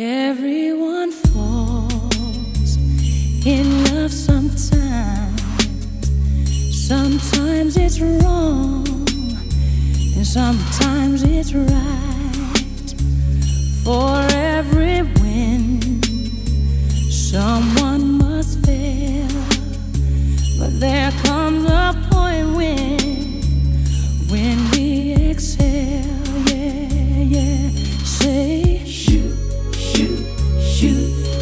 Everyone falls in love sometimes. Sometimes it's wrong, and sometimes it's right. For every win, someone must fail. But there comes a point when, when we exhale.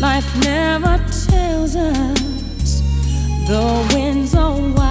Life never tells us the winds are wild.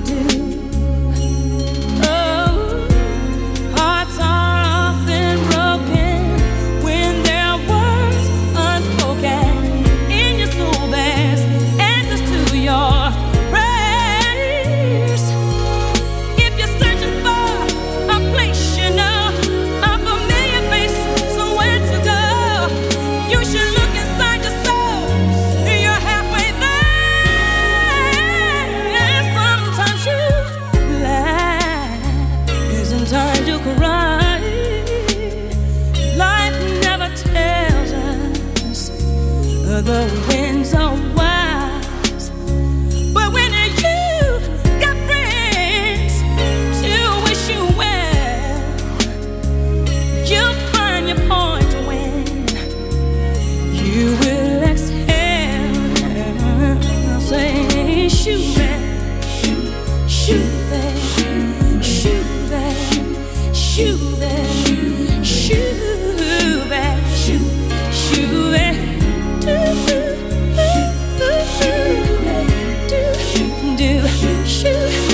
do. the winds 是